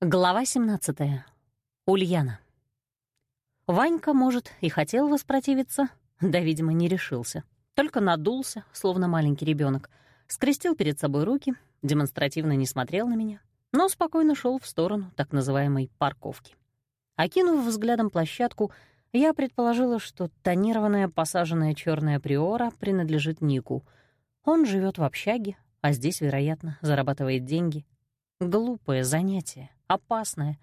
Глава 17. Ульяна. Ванька, может, и хотел воспротивиться, да, видимо, не решился. Только надулся, словно маленький ребенок, скрестил перед собой руки, демонстративно не смотрел на меня, но спокойно шел в сторону так называемой парковки. Окинув взглядом площадку, я предположила, что тонированная посаженная черная приора принадлежит Нику. Он живет в общаге, а здесь, вероятно, зарабатывает деньги. Глупое занятие опасное.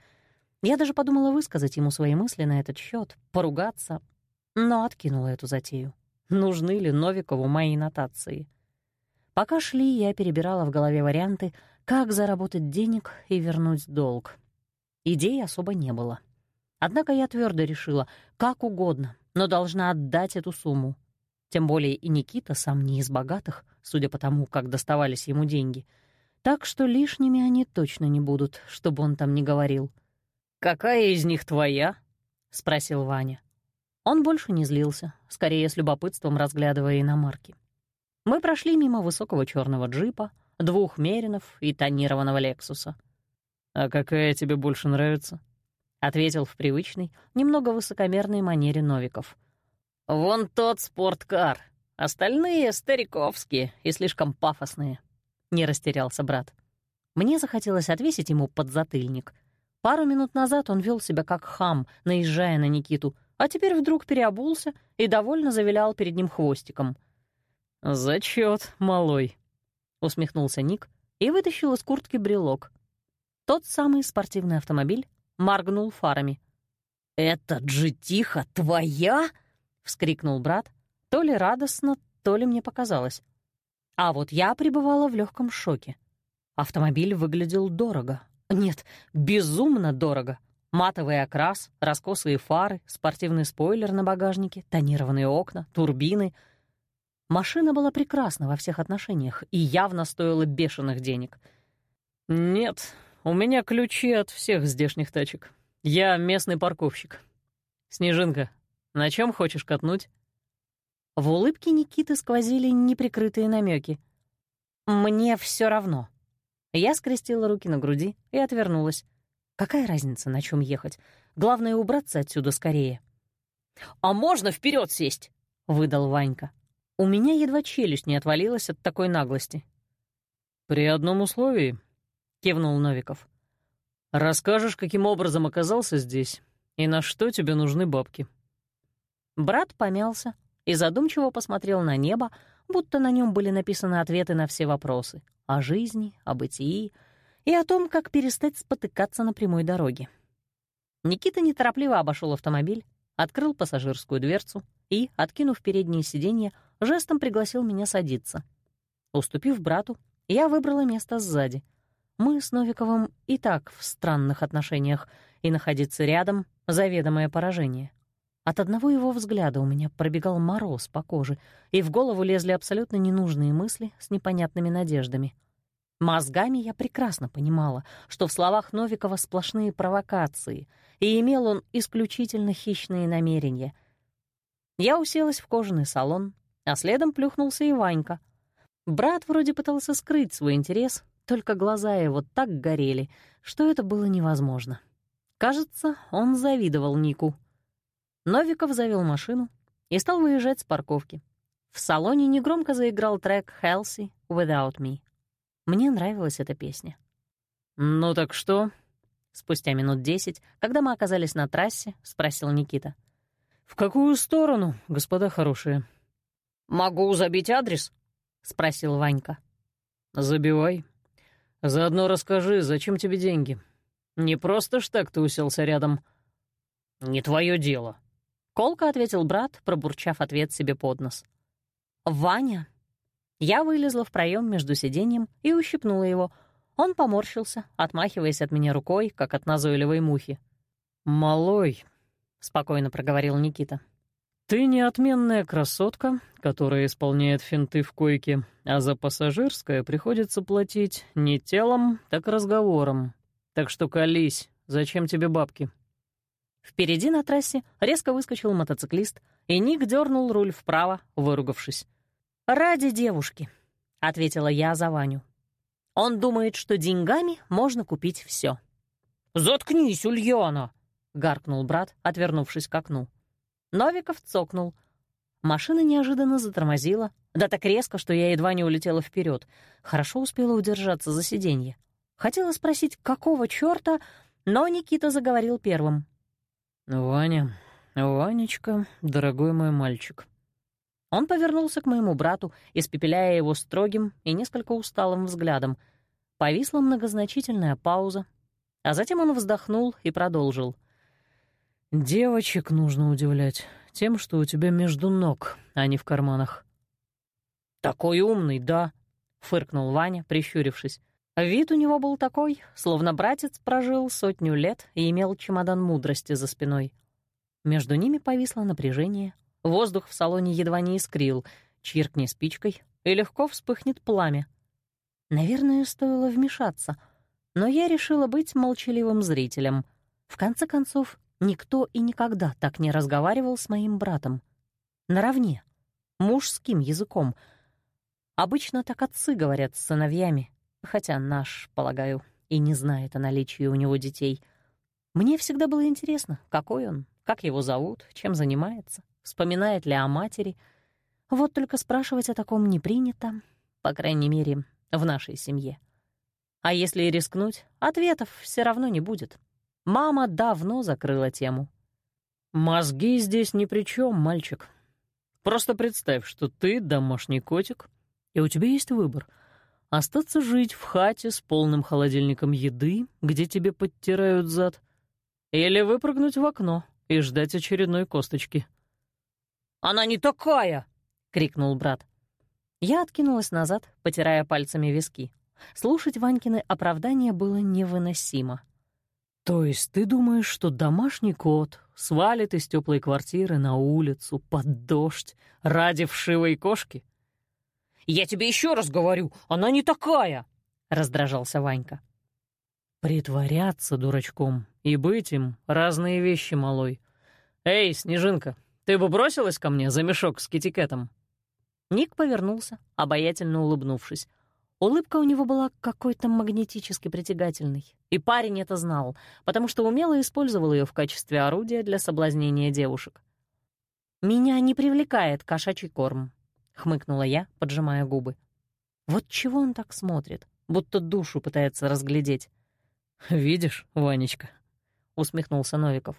Я даже подумала высказать ему свои мысли на этот счет, поругаться, но откинула эту затею. Нужны ли Новикову мои нотации? Пока шли, я перебирала в голове варианты, как заработать денег и вернуть долг. Идей особо не было. Однако я твердо решила, как угодно, но должна отдать эту сумму. Тем более и Никита сам не из богатых, судя по тому, как доставались ему деньги — так что лишними они точно не будут, чтобы он там не говорил. «Какая из них твоя?» — спросил Ваня. Он больше не злился, скорее с любопытством разглядывая иномарки. Мы прошли мимо высокого черного джипа, двух Меринов и тонированного Лексуса. «А какая тебе больше нравится?» — ответил в привычной, немного высокомерной манере Новиков. «Вон тот спорткар. Остальные — стариковские и слишком пафосные не растерялся брат. Мне захотелось отвесить ему подзатыльник. Пару минут назад он вел себя как хам, наезжая на Никиту, а теперь вдруг переобулся и довольно завилял перед ним хвостиком. «Зачет, малой», — усмехнулся Ник и вытащил из куртки брелок. Тот самый спортивный автомобиль моргнул фарами. «Это же тихо твоя?» — вскрикнул брат, то ли радостно, то ли мне показалось. А вот я пребывала в легком шоке. Автомобиль выглядел дорого. Нет, безумно дорого. Матовый окрас, раскосые фары, спортивный спойлер на багажнике, тонированные окна, турбины. Машина была прекрасна во всех отношениях и явно стоила бешеных денег. «Нет, у меня ключи от всех здешних тачек. Я местный парковщик. Снежинка, на чем хочешь катнуть?» В улыбке Никиты сквозили неприкрытые намеки. «Мне все равно». Я скрестила руки на груди и отвернулась. Какая разница, на чем ехать? Главное — убраться отсюда скорее. «А можно вперед сесть?» — выдал Ванька. У меня едва челюсть не отвалилась от такой наглости. «При одном условии», — кивнул Новиков. «Расскажешь, каким образом оказался здесь и на что тебе нужны бабки». Брат помялся, и задумчиво посмотрел на небо, будто на нем были написаны ответы на все вопросы о жизни, о бытии и о том, как перестать спотыкаться на прямой дороге. Никита неторопливо обошел автомобиль, открыл пассажирскую дверцу и, откинув переднее сиденье, жестом пригласил меня садиться. Уступив брату, я выбрала место сзади. Мы с Новиковым и так в странных отношениях, и находиться рядом — заведомое поражение. От одного его взгляда у меня пробегал мороз по коже, и в голову лезли абсолютно ненужные мысли с непонятными надеждами. Мозгами я прекрасно понимала, что в словах Новикова сплошные провокации, и имел он исключительно хищные намерения. Я уселась в кожаный салон, а следом плюхнулся и Ванька. Брат вроде пытался скрыть свой интерес, только глаза его так горели, что это было невозможно. Кажется, он завидовал Нику. Новиков завел машину и стал выезжать с парковки. В салоне негромко заиграл трек «Healthy Without Me». Мне нравилась эта песня. «Ну так что?» Спустя минут десять, когда мы оказались на трассе, спросил Никита. «В какую сторону, господа хорошие?» «Могу забить адрес?» — спросил Ванька. «Забивай. Заодно расскажи, зачем тебе деньги? Не просто ж так ты уселся рядом». «Не твое дело», Колко ответил брат, пробурчав ответ себе под нос. «Ваня!» Я вылезла в проем между сиденьем и ущипнула его. Он поморщился, отмахиваясь от меня рукой, как от назойливой мухи. «Малой», — спокойно проговорил Никита, — «ты не отменная красотка, которая исполняет финты в койке, а за пассажирское приходится платить не телом, так разговором. Так что колись, зачем тебе бабки?» Впереди на трассе резко выскочил мотоциклист, и Ник дернул руль вправо, выругавшись. «Ради девушки», — ответила я за Ваню. «Он думает, что деньгами можно купить все. «Заткнись, Ульяна!» — гаркнул брат, отвернувшись к окну. Новиков цокнул. Машина неожиданно затормозила, да так резко, что я едва не улетела вперед. Хорошо успела удержаться за сиденье. Хотела спросить, какого чёрта, но Никита заговорил первым. «Ваня, Ванечка, дорогой мой мальчик». Он повернулся к моему брату, испепеляя его строгим и несколько усталым взглядом. Повисла многозначительная пауза, а затем он вздохнул и продолжил. «Девочек нужно удивлять тем, что у тебя между ног, а не в карманах». «Такой умный, да?» — фыркнул Ваня, прищурившись. Вид у него был такой, словно братец прожил сотню лет и имел чемодан мудрости за спиной. Между ними повисло напряжение, воздух в салоне едва не искрил, чиркни спичкой, и легко вспыхнет пламя. Наверное, стоило вмешаться, но я решила быть молчаливым зрителем. В конце концов, никто и никогда так не разговаривал с моим братом. Наравне, мужским языком. Обычно так отцы говорят с сыновьями, хотя наш, полагаю, и не знает о наличии у него детей. Мне всегда было интересно, какой он, как его зовут, чем занимается, вспоминает ли о матери. Вот только спрашивать о таком не принято, по крайней мере, в нашей семье. А если и рискнуть, ответов все равно не будет. Мама давно закрыла тему. «Мозги здесь ни при чем, мальчик. Просто представь, что ты домашний котик, и у тебя есть выбор — Остаться жить в хате с полным холодильником еды, где тебе подтирают зад, или выпрыгнуть в окно и ждать очередной косточки. «Она не такая!» — крикнул брат. Я откинулась назад, потирая пальцами виски. Слушать Ванькины оправдания было невыносимо. «То есть ты думаешь, что домашний кот свалит из теплой квартиры на улицу под дождь ради вшивой кошки?» «Я тебе еще раз говорю, она не такая!» — раздражался Ванька. «Притворяться дурачком и быть им — разные вещи, малой. Эй, Снежинка, ты бы бросилась ко мне за мешок с китикетом?» Ник повернулся, обаятельно улыбнувшись. Улыбка у него была какой-то магнетически притягательной, и парень это знал, потому что умело использовал ее в качестве орудия для соблазнения девушек. «Меня не привлекает кошачий корм», — хмыкнула я, поджимая губы. «Вот чего он так смотрит, будто душу пытается разглядеть?» «Видишь, Ванечка», — усмехнулся Новиков,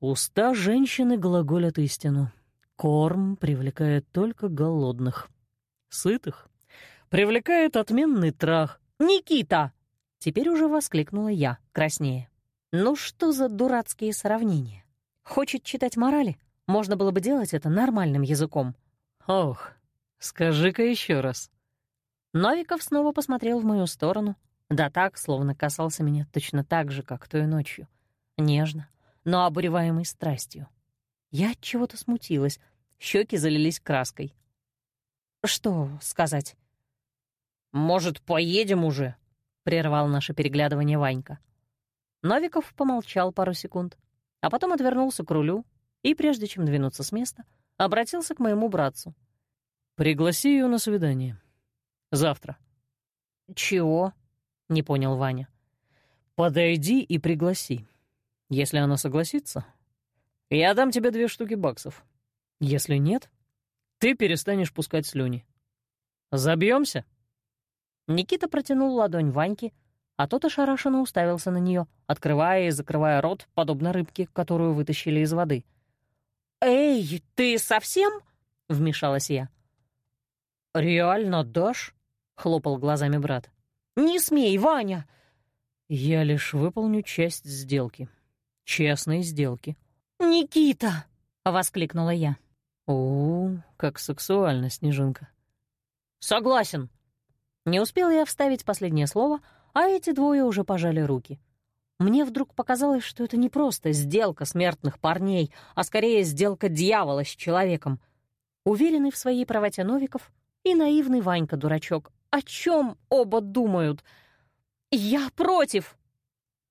«уста женщины глаголят истину. Корм привлекает только голодных. Сытых привлекает отменный трах. «Никита!» — теперь уже воскликнула я, краснее. «Ну что за дурацкие сравнения? Хочет читать морали? Можно было бы делать это нормальным языком». «Ох, скажи-ка еще раз». Новиков снова посмотрел в мою сторону, да так, словно касался меня точно так же, как той ночью. Нежно, но обуреваемой страстью. Я от чего-то смутилась, щеки залились краской. «Что сказать?» «Может, поедем уже?» — прервал наше переглядывание Ванька. Новиков помолчал пару секунд, а потом отвернулся к рулю и, прежде чем двинуться с места, обратился к моему братцу. «Пригласи ее на свидание. Завтра». «Чего?» — не понял Ваня. «Подойди и пригласи. Если она согласится, я дам тебе две штуки баксов. Если нет, ты перестанешь пускать слюни. Забьемся? Никита протянул ладонь Ваньке, а тот ошарашенно уставился на нее, открывая и закрывая рот, подобно рыбке, которую вытащили из воды. «Эй, ты совсем?» — вмешалась я. «Реально дашь?» — хлопал глазами брат. «Не смей, Ваня!» «Я лишь выполню часть сделки. Честной сделки». «Никита!» — воскликнула я. «О, как сексуально, Снежинка». «Согласен». Не успела я вставить последнее слово, а эти двое уже пожали руки. Мне вдруг показалось, что это не просто сделка смертных парней, а скорее сделка дьявола с человеком. Уверенный в своей правоте Новиков и наивный Ванька-дурачок. О чем оба думают? «Я против!»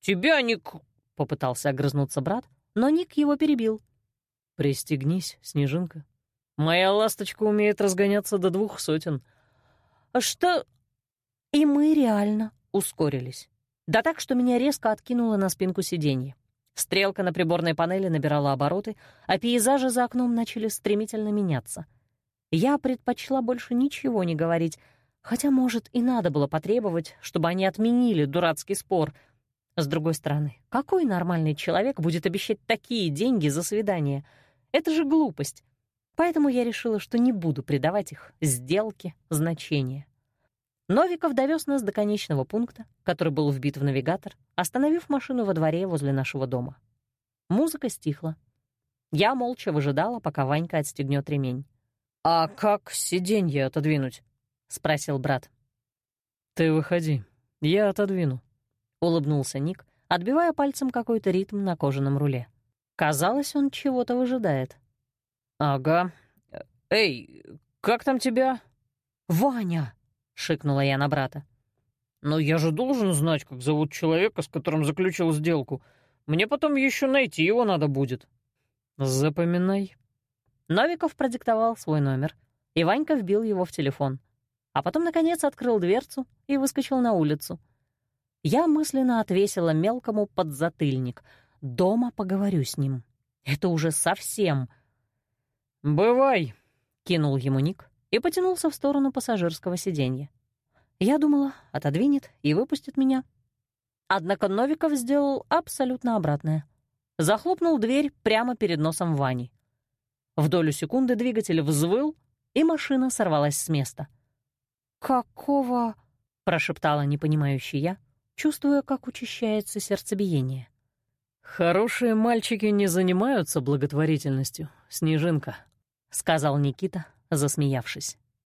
«Тебя, Ник...» — попытался огрызнуться брат, но Ник его перебил. «Пристегнись, Снежинка. Моя ласточка умеет разгоняться до двух сотен». «Что...» И мы реально ускорились. Да так, что меня резко откинуло на спинку сиденья. Стрелка на приборной панели набирала обороты, а пейзажи за окном начали стремительно меняться. Я предпочла больше ничего не говорить, хотя, может, и надо было потребовать, чтобы они отменили дурацкий спор. С другой стороны, какой нормальный человек будет обещать такие деньги за свидание? Это же глупость. Поэтому я решила, что не буду придавать их сделке значения. Новиков довез нас до конечного пункта, который был вбит в навигатор, остановив машину во дворе возле нашего дома. Музыка стихла. Я молча выжидала, пока Ванька отстегнет ремень. «А как сиденье отодвинуть?» — спросил брат. «Ты выходи, я отодвину», — улыбнулся Ник, отбивая пальцем какой-то ритм на кожаном руле. Казалось, он чего-то выжидает. «Ага. Эй, как там тебя?» «Ваня!» — шикнула я на брата. «Но я же должен знать, как зовут человека, с которым заключил сделку. Мне потом еще найти его надо будет». «Запоминай». Новиков продиктовал свой номер, и Ванька вбил его в телефон. А потом, наконец, открыл дверцу и выскочил на улицу. Я мысленно отвесила мелкому подзатыльник. Дома поговорю с ним. Это уже совсем... «Бывай», — кинул ему Ник и потянулся в сторону пассажирского сиденья. Я думала, отодвинет и выпустит меня. Однако Новиков сделал абсолютно обратное. Захлопнул дверь прямо перед носом Вани. В долю секунды двигатель взвыл, и машина сорвалась с места. «Какого?» — прошептала непонимающий я, чувствуя, как учащается сердцебиение. «Хорошие мальчики не занимаются благотворительностью, Снежинка», — сказал Никита, засмеявшись.